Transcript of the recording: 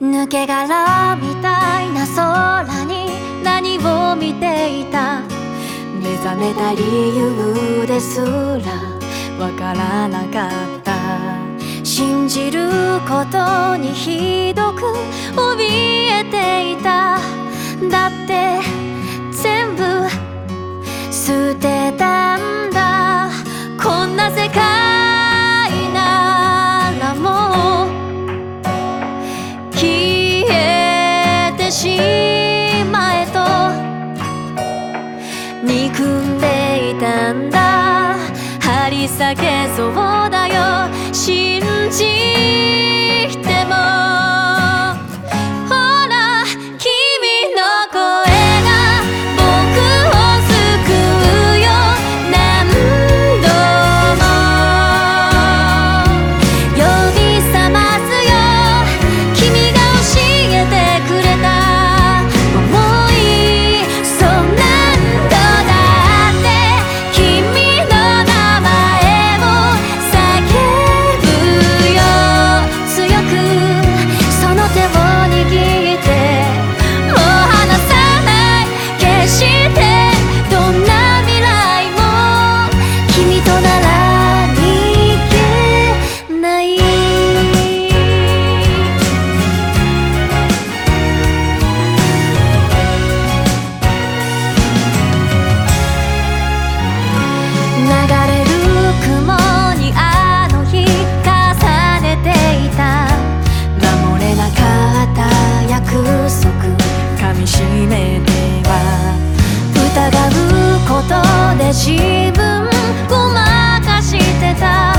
抜け殻みたいな空に何を見ていた？目覚めた理由ですらわからなかった。信じることにひどく怯えていた。避けそうだよ。信じても。ことで自分ごまかしてた